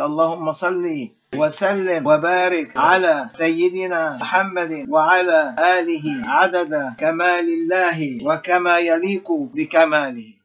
اللهم صل وسلم وبارك على سيدنا محمد وعلى آله عدد كمال الله وكما يليق بكماله.